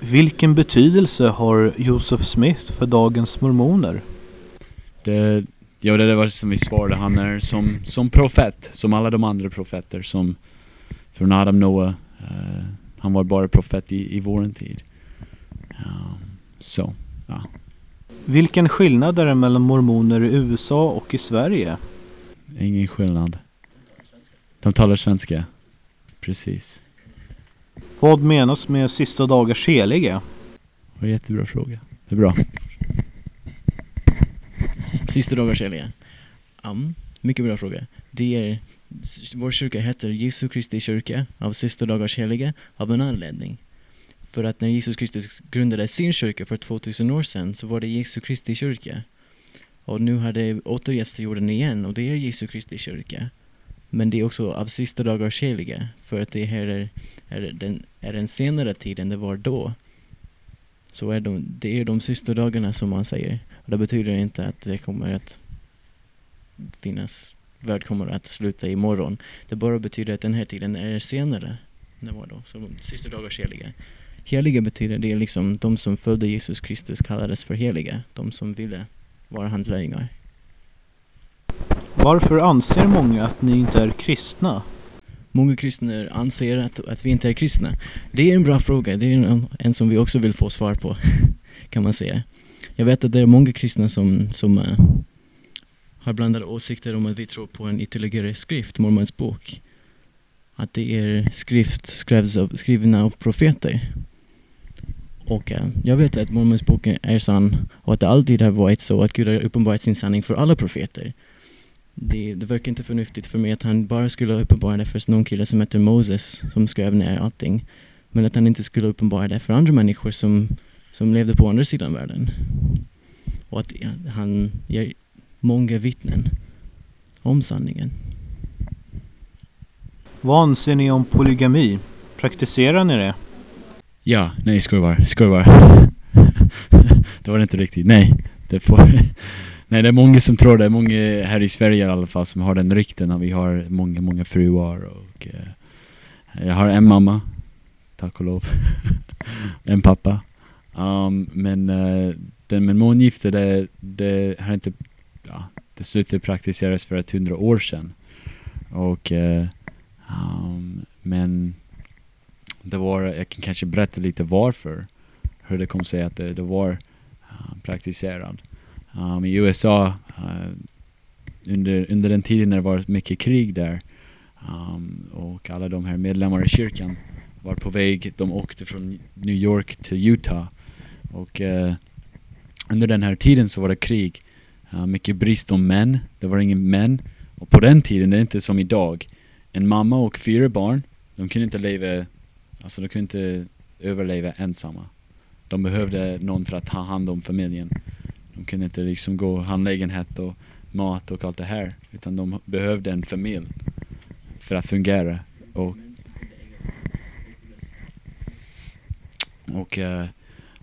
Vilken betydelse har Joseph Smith för dagens mormoner? Det, ja, det var som vi svarade, han är som, som profet, som alla de andra profeter som från Adam Noah. Uh, han var bara profet i, i våran tid. Um, så, ja. Vilken skillnad är det mellan mormoner i USA och i Sverige? Ingen skillnad. De talar svenska. Precis. Vad menas med sista dagars heliga? Det var en jättebra fråga. Det är bra. Sista dagars heliga. Um, mycket bra fråga. Det är, vår kyrka heter Jesu Kristi kyrka av sista dagars heliga av en anledning. För att när Jesus Kristus grundade sin kyrka för 2000 år sedan så var det Jesu Kristi kyrka. Och nu har det återgetts till jorden igen och det är Jesu Kristi kyrka. Men det är också av sista dagar heliga för att det här är, är, den, är den senare tiden det var då. Så är de, det är de sista dagarna som man säger. Och det betyder inte att det kommer att finnas, värld kommer att sluta imorgon. Det bara betyder att den här tiden är senare än det var då. Så sista dagars heliga. Heliga betyder det liksom de som födde Jesus Kristus kallades för heliga. De som ville vara hans lärjungar. Varför anser många att ni inte är kristna? Många kristna anser att, att vi inte är kristna. Det är en bra fråga. Det är en, en som vi också vill få svar på, kan man säga. Jag vet att det är många kristna som, som uh, har blandade åsikter om att vi tror på en ytterligare skrift, Mormons bok. Att det är skrift skrevs av, skrivna av profeter. Och uh, jag vet att Mormons bok är sann och att det alltid har varit så att Gud har uppenbarat sin sanning för alla profeter det, det verkar inte förnuftigt för mig att han bara skulle uppenbara det för någon kille som heter Moses som skrev ner allting. Men att han inte skulle uppenbara det för andra människor som, som levde på andra sidan världen. Och att han ger många vittnen om sanningen. Vad anser ni om polygami? Praktiserar ni det? Ja, nej skojar skojar Det var det inte riktigt, nej. Det får Nej det är många som tror det, många här i Sverige i alla fall som har den rykten att vi har många, många fruar och eh, jag har en mamma, tack och lov, en pappa. Um, men uh, den med månggifte, det, det har inte, ja, det slutade praktiseras för ett hundra år sedan. Och, uh, um, men det var, jag kan kanske berätta lite varför, hur det kom sig att det, det var eh, uh, praktiserat um, i USA uh, under, under den tiden när det var mycket krig där um, och alla de här medlemmar i kyrkan var på väg, de åkte från New York till Utah. Och uh, under den här tiden så var det krig, uh, mycket brist om män, det var ingen män. Och på den tiden, det är inte som idag. En mamma och fyra barn, de kunde inte leva, alltså de kunde inte överleva ensamma. De behövde någon för att ta hand om familjen de kunde inte liksom gå handlägenhet och mat och allt det här. Utan de behövde en familj för att fungera. Och, och uh,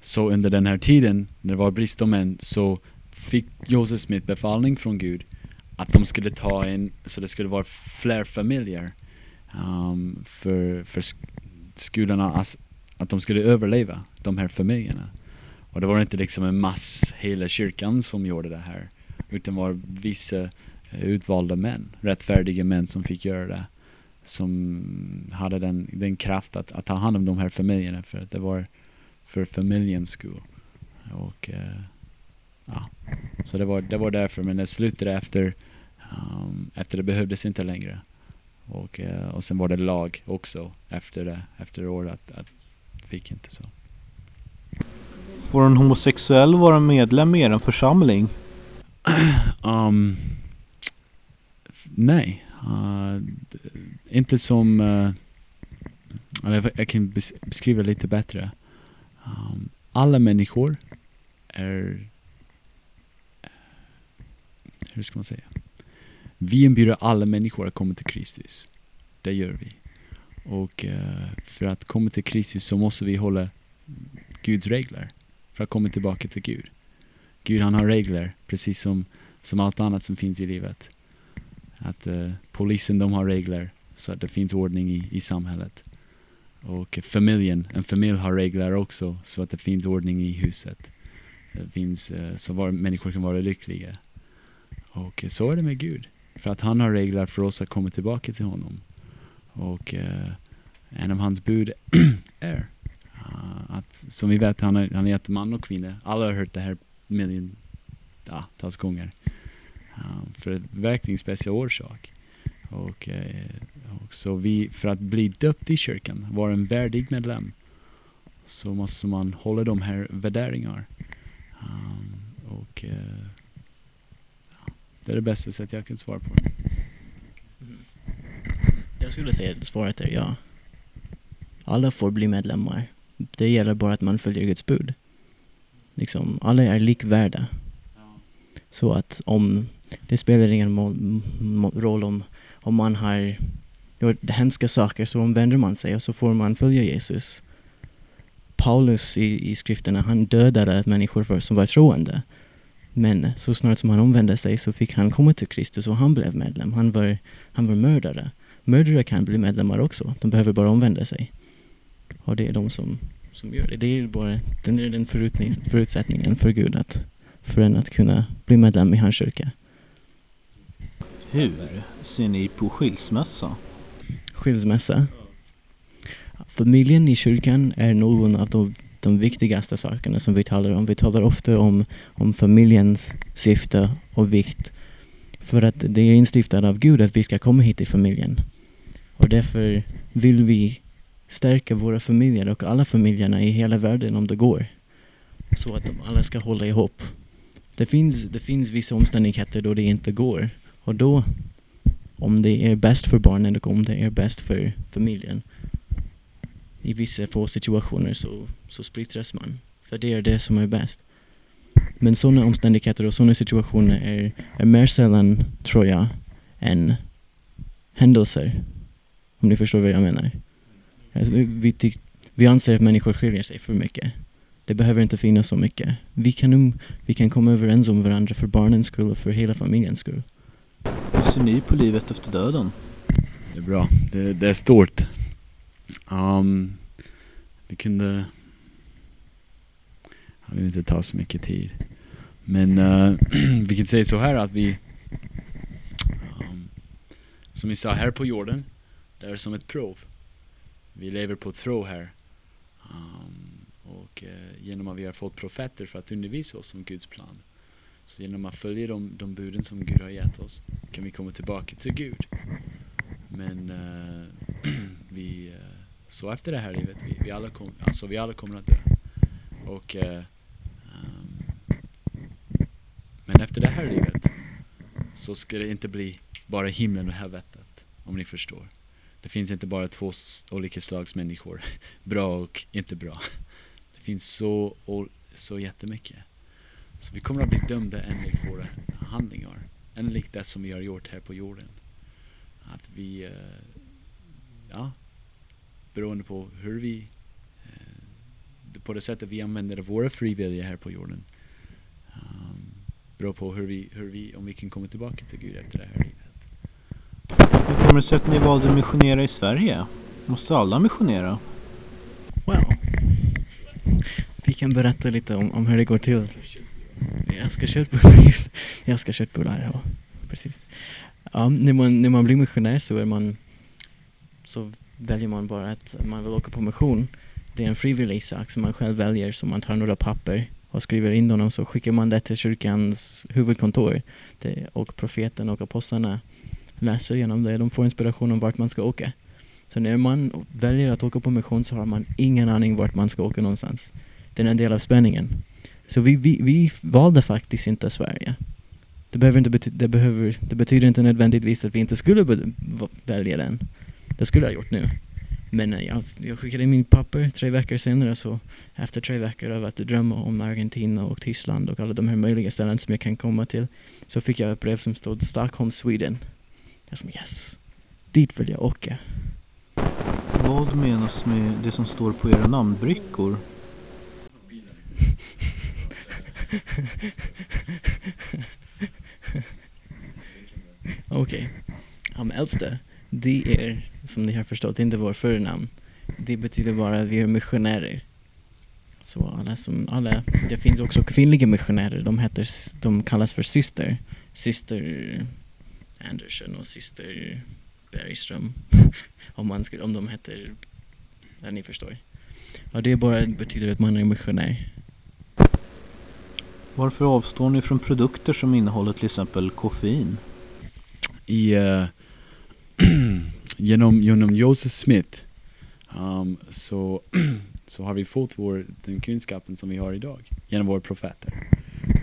så under den här tiden, när det var brist om män, så fick Josef Smith befallning från Gud att de skulle ta in, så det skulle vara fler familjer um, för, för skolorna, att de skulle överleva, de här familjerna. Och det var inte liksom en mass, hela kyrkan som gjorde det här. Utan var vissa eh, utvalda män, rättfärdiga män som fick göra det. Som hade den, den kraft att, att ta hand om de här familjerna för att det var för familjens skull. Och uh, ja, så det var, det var därför. Men det slutade efter, um, efter det behövdes inte längre. Och, uh, och sen var det lag också efter det, efter året att, att fick inte så. Får en homosexuell vara medlem i er församling? um, nej. Uh, inte som... Uh, jag kan beskriva lite bättre. Um, alla människor är... Eh, hur ska man säga? Vi inbjuder alla människor att komma till Kristus. Det gör vi. Och uh, för att komma till Kristus så måste vi hålla Guds regler för att komma tillbaka till Gud. Gud han har regler, precis som, som allt annat som finns i livet. Att uh, polisen de har regler så att det finns ordning i, i samhället. Och familjen, en familj har regler också så att det finns ordning i huset. Det finns, eh, så var, människor kan vara lyckliga. Och eh, så är det med Gud. För att han har regler för oss att komma tillbaka till honom. Och eh, en av hans bud är att, som vi vet, han har, han är gett man och kvinna. Alla har hört det här miljontals gånger. Um, för en verkligen en speciell orsak. Och, eh, och så vi, för att bli döpt i kyrkan, vara en värdig medlem, så måste man hålla de här värderingarna. Um, ehm, och eh, ja, det är det bästa sättet jag kan svara på. Jag skulle säga att svaret är ja. Alla får bli medlemmar. Det gäller bara att man följer Guds bud. Liksom, alla är likvärda. Så att om, det spelar ingen roll om, om man har gjort hemska saker så omvänder man sig och så får man följa Jesus. Paulus i, i skrifterna, han dödade människor för, som var troende. Men så snart som han omvände sig så fick han komma till Kristus och han blev medlem. Han var, han var mördare. Mördare kan bli medlemmar också. De behöver bara omvända sig. Och det är de som, som gör det. Det är bara den, är den förutsättningen för Gud att, för en att kunna bli medlem i hans kyrka. Hur ser ni på skilsmässa? Skilsmässa. Familjen i kyrkan är någon av de, de viktigaste sakerna som vi talar om. Vi talar ofta om, om familjens syfte och vikt. För att det är instiftat av Gud att vi ska komma hit i familjen. Och därför vill vi stärka våra familjer och alla familjerna i hela världen om det går. Så att de alla ska hålla ihop. Det finns, det finns vissa omständigheter då det inte går. Och då, om det är bäst för barnen och om det är bäst för familjen, i vissa få situationer så, så splittras man. För det är det som är bäst. Men sådana omständigheter och sådana situationer är, är mer sällan, tror jag, än händelser. Om ni förstår vad jag menar. Alltså, vi, tyck- vi anser att människor skiljer sig för mycket. Det behöver inte finnas så mycket. Vi kan, um, vi kan komma överens om varandra för barnens skull och för hela familjens skull. Hur ser ni på livet efter döden? Det är bra. Det, det är stort. Um, vi kunde... Jag vill inte ta så mycket tid. Men eh, vi kan säga så här att vi... Um, som vi sa, här på jorden, det är som ett prov. Vi lever på tro här. Um, och uh, genom att vi har fått profeter för att undervisa oss om Guds plan. Så genom att följa de, de buden som Gud har gett oss kan vi komma tillbaka till Gud. Men uh, vi, uh, så efter det här livet, vi, vi, alla, kom, alltså vi alla kommer att dö. Och, eh, ehm, men efter det här livet så ska det inte bli bara himlen och helvetet, om ni förstår. Det finns inte bara två olika slags människor, bra och inte bra. Det finns så, så jättemycket. Så vi kommer att bli dömda enligt våra handlingar, enligt det som vi har gjort här på jorden att vi, eh, ja, beroende på hur vi, eh, på det sättet vi använder våra frivilliga här på jorden, um, beror på hur vi, hur vi, om vi kan komma tillbaka till Gud efter det här livet. Kommer det sig att ni valde att missionera i Sverige? Måste alla missionera? Well. Vi kan berätta lite om, om hur det går till. Jag ska köttbullar, just Jag ska köttbullar, ja. Precis. Ja, när, man, när man blir missionär så är man så väljer man bara att man vill åka på mission. Det är en frivillig sak som man själv väljer, så man tar några papper och skriver in dem och så skickar man det till kyrkans huvudkontor. Det, och profeten och apostlarna läser genom det. De får inspiration om vart man ska åka. Så när man väljer att åka på mission så har man ingen aning vart man ska åka någonstans. Det är en del av spänningen. Så vi, vi, vi valde faktiskt inte Sverige. Det, behöver inte bety- det, behöver, det betyder inte nödvändigtvis att vi inte skulle välja den. Det skulle jag ha gjort nu. Men eh, jag, jag skickade in min papper tre veckor senare så efter tre veckor av att drömma om Argentina och Tyskland och alla de här möjliga ställen som jag kan komma till så fick jag ett brev som stod Stockholm, Sweden. Jag som yes, dit vill jag åka. Vad menas med det som står på era namnbrickor? Okej. Okay. Um, äldste, det är, som ni har förstått, inte vår förnamn. det betyder bara att vi är missionärer. Så alla som, alla, det finns också kvinnliga missionärer, de heter, de kallas för syster. Syster Anderson och syster Bergström. om man skulle, om de heter, ja ni förstår. Ja det bara betyder att man är missionär. Varför avstår ni från produkter som innehåller till exempel koffein? i eh, genom, genom Joseph Smith um, så, så har vi fått vår, den kunskapen som vi har idag genom våra profeter.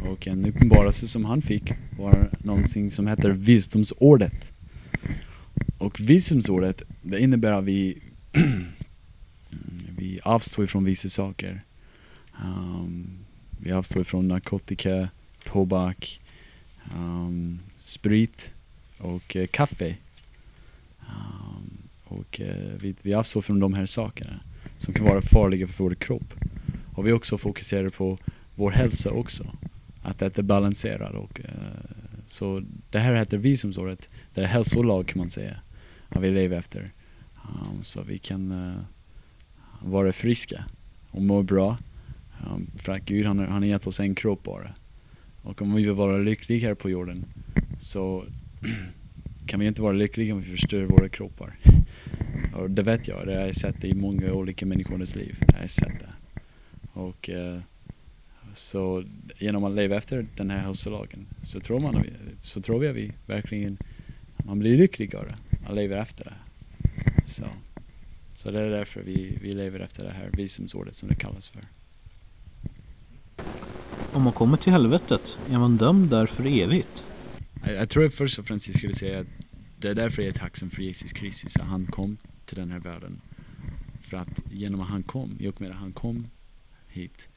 Och en uppenbarelse som han fick var någonting som heter visdomsordet. Och visdomsordet, det innebär att vi, vi avstår från vissa saker. Um, vi avstår från narkotika, tobak, um, sprit, och uh, kaffe. Um, och uh, vi, vi avstår från de här sakerna som kan vara farliga för vår kropp. Och vi också fokuserar på vår hälsa också. Att det är balanserat och eh, så det här heter visumsåret. Det är hälsolag kan man säga. Att vi lever efter. Um, så vi kan uh, vara friska och må bra. Um, för att Gud han, har- han har gett oss en kropp bara. Och om vi vill vara lyckliga här på jorden så kan vi inte vara lyckliga om vi förstör våra kroppar. Och det vet jag, det har jag sett i många olika människors liv. Jag har sett det. Och uh, så genom att leva efter den här hälsolagen så tror man, så tror vi att vi verkligen, man blir lyckligare att leva efter det. Så, så det är därför vi, vi lever efter det här visumsordet som det kallas för. Om man kommer till helvetet, är man dömd där för evigt? Jag, jag tror först och främst jag skulle säga att det är därför jag är tacksam för Jesus Kristus, att han kom till den här världen. För att genom att han kom, i och med att han kom hit,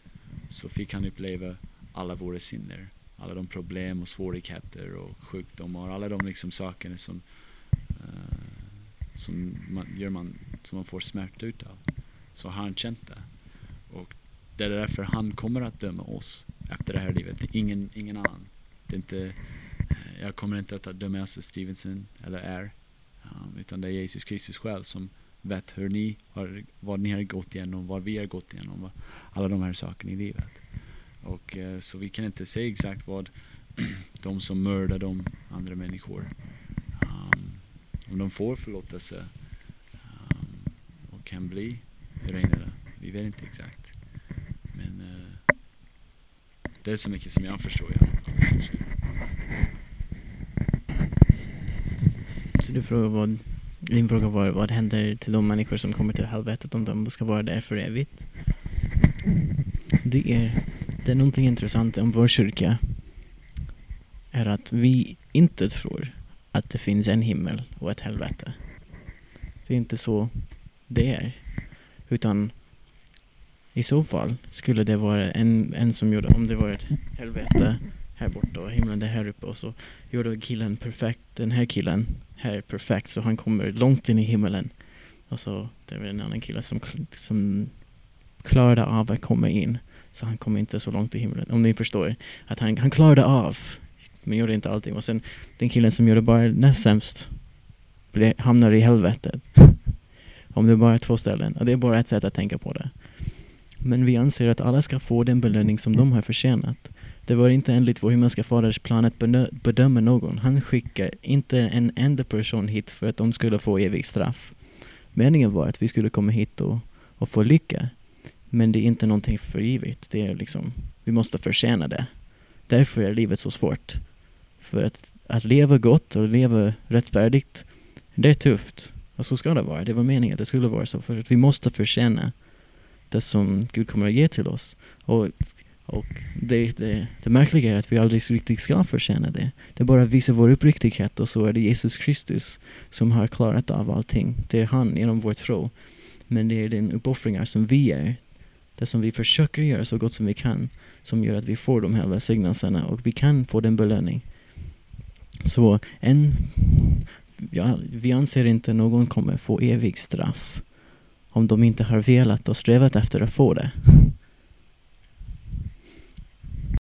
så fick han uppleva alla våra synder. Alla de problem och svårigheter och sjukdomar, alla de liksom sakerna som, uh, som, man, gör man, som man får smärta utav. Så har han känt det. Och det är därför han kommer att döma oss efter det här livet. Det är ingen, ingen annan. Det är inte eh, jag kommer inte att döma Elsa Stevenson eller är, Um, utan det är Jesus Kristus själv som vet hur ni har, vad ni har gått igenom, vad vi har gått igenom, alla de här sakerna i livet. Och eh, så vi kan inte säga exakt vad de som mördar de andra människor, um, om de får förlåtelse um, och kan bli renare. Vi vet inte exakt. Men eh, det är så mycket som jag förstår. Ja. Så du frågar vad, min fråga var vad händer till de människor som kommer till helvetet om de ska vara där för evigt? Det är, det är någonting intressant om vår kyrka. Är att vi inte tror att det finns en himmel och ett helvete. Det är inte så det är. Utan i så fall skulle det vara en, en som gjorde, om det var ett helvete här borta och himlen är här uppe och så gjorde killen perfekt, den här killen här perfekt så han kommer långt in i himmelen. Och så det var en annan kille som, som klarade av att komma in. Så han kom inte så långt i himlen. Om ni förstår. Att han, han klarade av. Men gjorde inte allting. Och sen den killen som gjorde bara näst sämst. Hamnar i helvetet. Om det bara är två ställen. Och det är bara ett sätt att tänka på det. Men vi anser att alla ska få den belöning som de har förtjänat. Det var inte enligt vår himmelska faders plan att bedöma någon. Han skickar inte en enda person hit för att de skulle få evigt straff. Meningen var att vi skulle komma hit och, och få lycka. Men det är inte någonting för givet. Det är liksom, vi måste förtjäna det. Därför är livet så svårt. För att, att leva gott och leva rättfärdigt, det är tufft. Och så ska det vara. Det var meningen att det skulle vara så. För att vi måste förtjäna det som Gud kommer att ge till oss. Och, och det, det, det märkliga är att vi aldrig riktigt ska förtjäna det. Det bara visar vår uppriktighet och så är det Jesus Kristus som har klarat av allting. Det är han genom vår tro. Men det är den uppoffringar som vi gör, det som vi försöker göra så gott som vi kan, som gör att vi får de här välsignelserna och vi kan få den belöning. Så en, ja, vi anser inte någon kommer få evig straff om de inte har velat och strävat efter att få det.